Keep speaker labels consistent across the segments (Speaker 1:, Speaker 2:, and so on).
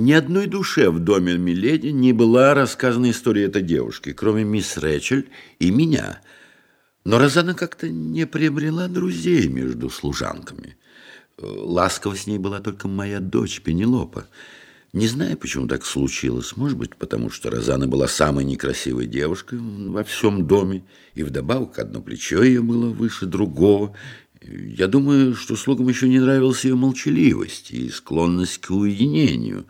Speaker 1: Ни одной душе в доме Миледи не была рассказана история этой девушки, кроме мисс Рэчель и меня. Но Розана как-то не приобрела друзей между служанками. Ласкова с ней была только моя дочь Пенелопа. Не знаю, почему так случилось. Может быть, потому что Розана была самой некрасивой девушкой во всем доме, и вдобавок одно плечо ее было выше другого. Я думаю, что слугам еще не нравилась ее молчаливость и склонность к уединению,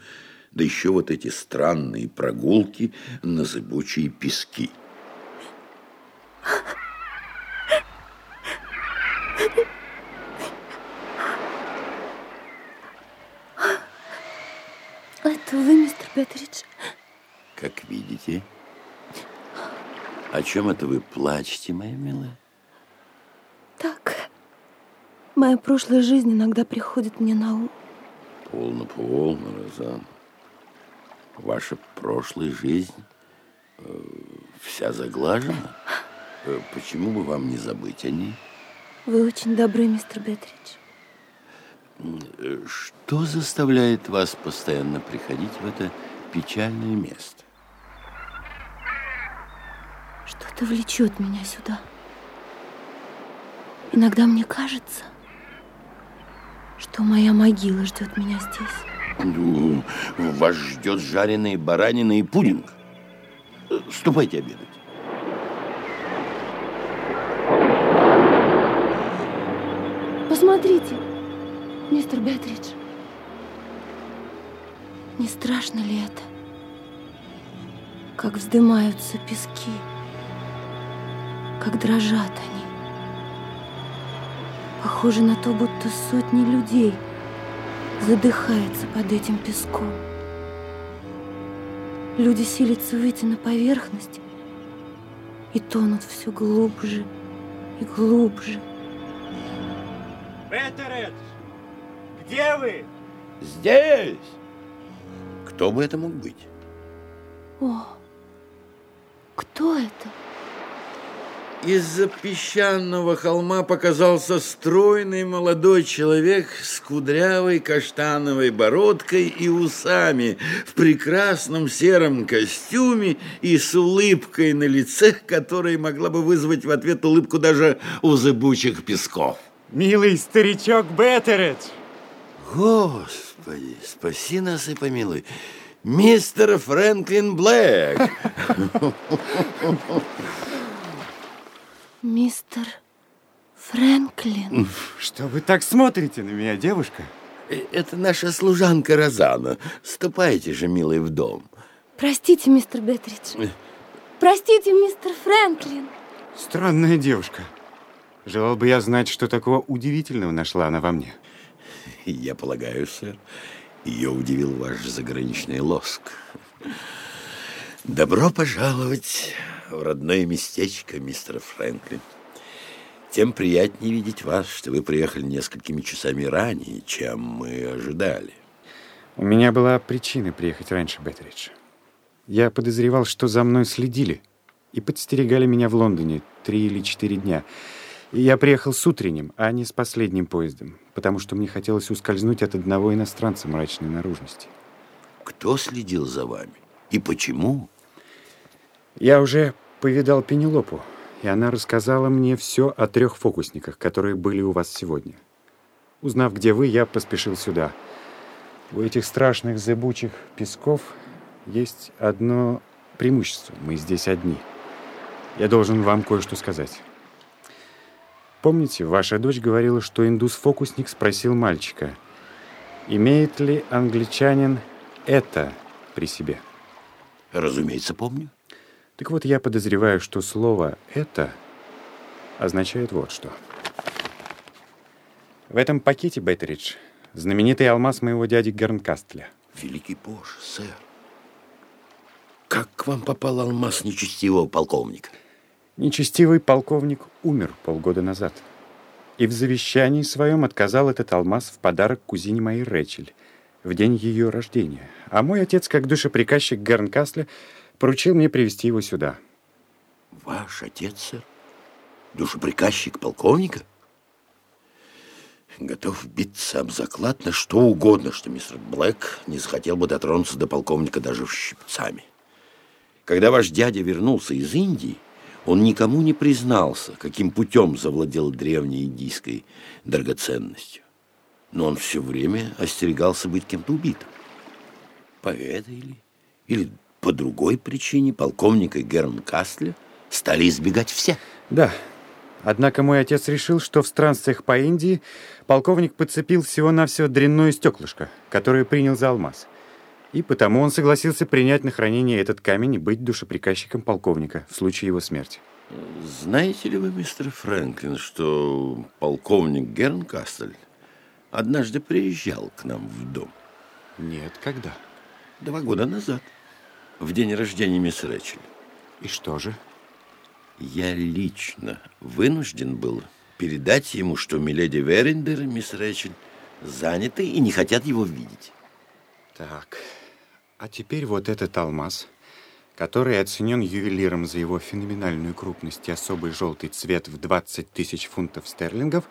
Speaker 1: да еще вот эти странные прогулки на зыбучие пески.
Speaker 2: Это вы, мистер Петридж?
Speaker 1: Как видите. О чем это вы плачете, моя милая?
Speaker 2: Моя прошлая жизнь иногда приходит мне на ум.
Speaker 1: Полно, полно, Розан. Ваша прошлая жизнь э, вся заглажена. Э, почему бы вам не забыть о ней?
Speaker 2: Вы очень добры, мистер Бетридж.
Speaker 1: Что заставляет вас постоянно приходить в это печальное место?
Speaker 2: Что-то влечет меня сюда. Иногда мне кажется, что моя могила ждет меня здесь.
Speaker 1: Ну, вас ждет жареные баранины и пудинг. Ступайте обедать.
Speaker 2: Посмотрите, мистер Бетридж. Не страшно ли это? Как вздымаются пески, как дрожат они. Похоже на то, будто сотни людей задыхаются под этим песком. Люди силятся выйти на поверхность и тонут все глубже и глубже.
Speaker 3: Беттередж, где вы?
Speaker 1: Здесь! Кто бы это мог быть?
Speaker 2: О, кто это?
Speaker 1: Из-за песчаного холма показался стройный молодой человек с кудрявой каштановой бородкой и усами, в прекрасном сером костюме и с улыбкой на лице, которая могла бы вызвать в ответ улыбку даже у зыбучих песков.
Speaker 3: Милый старичок Беттередж.
Speaker 1: Господи, спаси нас и помилуй. Мистер Фрэнклин Блэк.
Speaker 2: Мистер Фрэнклин.
Speaker 3: Что вы так смотрите на меня, девушка?
Speaker 1: Это наша служанка Розана. Ступайте же, милый, в дом.
Speaker 2: Простите, мистер Бетридж. Простите, мистер Фрэнклин.
Speaker 3: Странная девушка. Желал бы я знать, что такого удивительного нашла она во мне.
Speaker 1: Я полагаю, сэр, ее удивил ваш заграничный лоск. Добро пожаловать в родное местечко, мистер Фрэнклин. Тем приятнее видеть вас, что вы приехали несколькими часами ранее, чем мы ожидали.
Speaker 3: У меня была причина приехать раньше, Беттеридж. Я подозревал, что за мной следили и подстерегали меня в Лондоне три или четыре дня. И я приехал с утренним, а не с последним поездом, потому что мне хотелось ускользнуть от одного иностранца мрачной наружности.
Speaker 1: Кто следил за вами? И почему?
Speaker 3: Я уже повидал Пенелопу, и она рассказала мне все о трех фокусниках, которые были у вас сегодня. Узнав, где вы, я поспешил сюда. У этих страшных зыбучих песков есть одно преимущество. Мы здесь одни. Я должен вам кое-что сказать. Помните, ваша дочь говорила, что индус-фокусник спросил мальчика, имеет ли англичанин это при себе?
Speaker 1: Разумеется, помню.
Speaker 3: Так вот, я подозреваю, что слово «это» означает вот что. В этом пакете, Беттеридж, знаменитый алмаз моего дяди Гернкастля.
Speaker 1: Великий Боже, сэр. Как к вам попал алмаз нечестивого полковника?
Speaker 3: Нечестивый полковник умер полгода назад. И в завещании своем отказал этот алмаз в подарок кузине моей Рэчель в день ее рождения. А мой отец, как душеприказчик Гернкастля, поручил мне привести его сюда.
Speaker 1: Ваш отец, сэр? Душеприказчик полковника? Готов биться об заклад на что угодно, что мистер Блэк не захотел бы дотронуться до полковника даже щипцами. Когда ваш дядя вернулся из Индии, он никому не признался, каким путем завладел древней индийской драгоценностью. Но он все время остерегался быть кем-то убитым. По этой или, или по другой причине полковника Герн Кастля стали избегать все.
Speaker 3: Да, однако мой отец решил, что в странствиях по Индии полковник подцепил всего-навсего дрянное стеклышко, которое принял за алмаз. И потому он согласился принять на хранение этот камень и быть душеприказчиком полковника в случае его смерти.
Speaker 1: Знаете ли вы, мистер Фрэнклин, что полковник Гернкастель однажды приезжал к нам в дом?
Speaker 3: Нет, когда?
Speaker 1: Два года назад, в день рождения мисс Рэчель.
Speaker 3: И что же?
Speaker 1: Я лично вынужден был передать ему, что миледи Верендер и мисс Рэчель заняты и не хотят его видеть.
Speaker 3: Так, а теперь вот этот алмаз, который оценен ювелиром за его феноменальную крупность и особый желтый цвет в 20 тысяч фунтов стерлингов,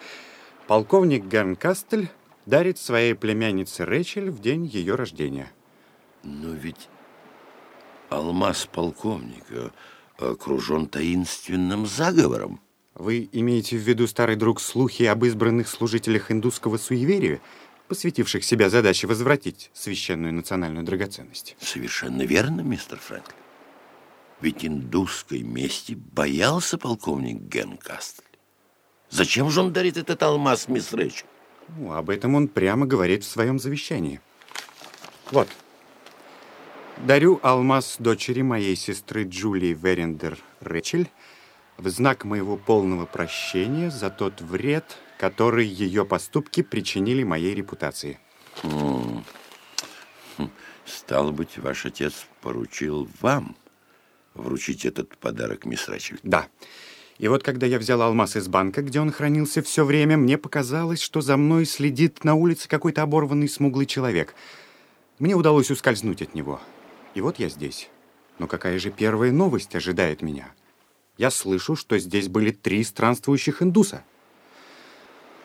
Speaker 3: полковник Гернкастель дарит своей племяннице Рэчель в день ее рождения.
Speaker 1: Но ведь алмаз полковника окружен таинственным заговором.
Speaker 3: Вы имеете в виду, старый друг, слухи об избранных служителях индусского суеверия, посвятивших себя задаче возвратить священную национальную драгоценность?
Speaker 1: Совершенно верно, мистер Фрэнклин. Ведь индусской мести боялся полковник Генкастль. Зачем же он дарит этот алмаз мисс Рэйчел?
Speaker 3: Ну, об этом он прямо говорит в своем завещании. Вот. Дарю алмаз дочери моей сестры Джулии Верендер Рэчель в знак моего полного прощения за тот вред, который ее поступки причинили моей репутации.
Speaker 1: -м. Стало быть, ваш отец поручил вам вручить этот подарок мисс Рэчель?
Speaker 3: Да. И вот когда я взял алмаз из банка, где он хранился все время, мне показалось, что за мной следит на улице какой-то оборванный смуглый человек. Мне удалось ускользнуть от него. И вот я здесь. Но какая же первая новость ожидает меня? Я слышу, что здесь были три странствующих индуса.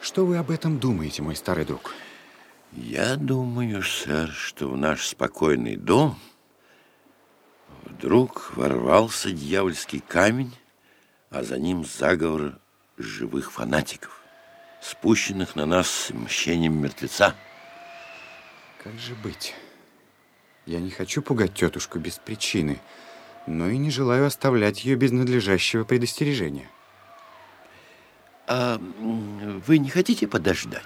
Speaker 3: Что вы об этом думаете, мой старый друг?
Speaker 1: Я думаю, сэр, что в наш спокойный дом вдруг ворвался дьявольский камень, а за ним заговор живых фанатиков, спущенных на нас мщением мертвеца.
Speaker 3: Как же быть? Я не хочу пугать тетушку без причины, но и не желаю оставлять ее без надлежащего предостережения.
Speaker 1: А вы не хотите подождать?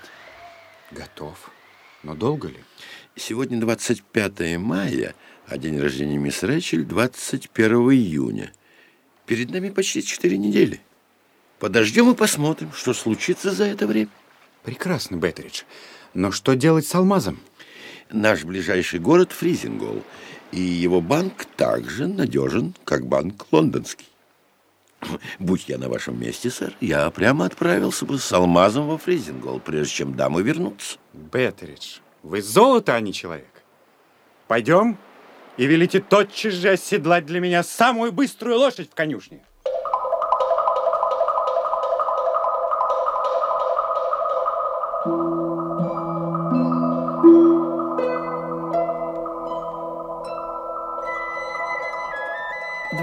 Speaker 3: Готов. Но долго ли?
Speaker 1: Сегодня 25 мая, а день рождения мисс Рэчель 21 июня. Перед нами почти четыре недели. Подождем и посмотрим, что случится за это время.
Speaker 3: Прекрасно, Беттеридж. Но что делать с алмазом?
Speaker 1: Наш ближайший город Фризингол, и его банк также надежен, как банк лондонский. Будь я на вашем месте, сэр, я прямо отправился бы с алмазом во Фризингол, прежде чем дамы вернутся.
Speaker 3: Беттеридж, вы золото, а не человек. Пойдем и велите тотчас же оседлать для меня самую быструю лошадь в конюшне.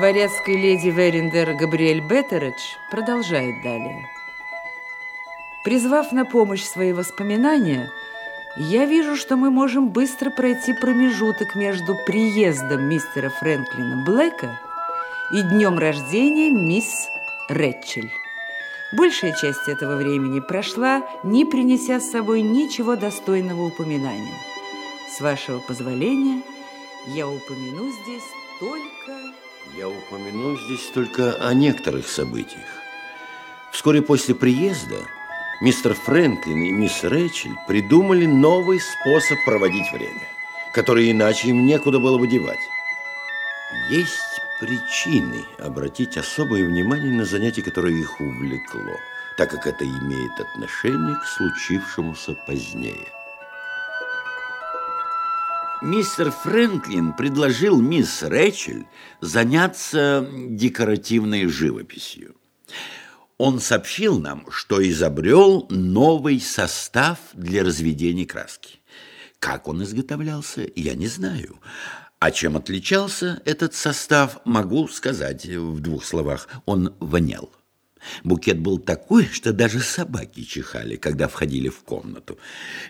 Speaker 4: Дворецкая леди Верендер Габриэль Беттередж продолжает далее. Призвав на помощь свои воспоминания, я вижу, что мы можем быстро пройти промежуток между приездом мистера Фрэнклина Блэка и днем рождения мисс Рэтчель. Большая часть этого времени прошла, не принеся с собой ничего достойного упоминания. С вашего позволения, я упомяну здесь только...
Speaker 1: Я упомяну здесь только о некоторых событиях. Вскоре после приезда мистер Фрэнклин и мисс Рэчель придумали новый способ проводить время, который иначе им некуда было бы девать. Есть причины обратить особое внимание на занятие, которое их увлекло, так как это имеет отношение к случившемуся позднее. Мистер Фрэнклин предложил мисс Рэчель заняться декоративной живописью. Он сообщил нам, что изобрел новый состав для разведения краски. Как он изготовлялся, я не знаю. А чем отличался этот состав, могу сказать в двух словах. Он вонял. Букет был такой, что даже собаки чихали, когда входили в комнату.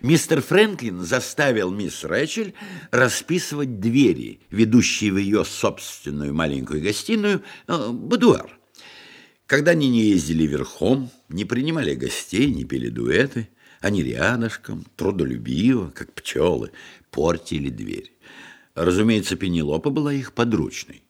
Speaker 1: Мистер Фрэнклин заставил мисс Рэчель расписывать двери, ведущие в ее собственную маленькую гостиную, э, будуар. Когда они не ездили верхом, не принимали гостей, не пели дуэты, они рядышком, трудолюбиво, как пчелы, портили дверь. Разумеется, Пенелопа была их подручной.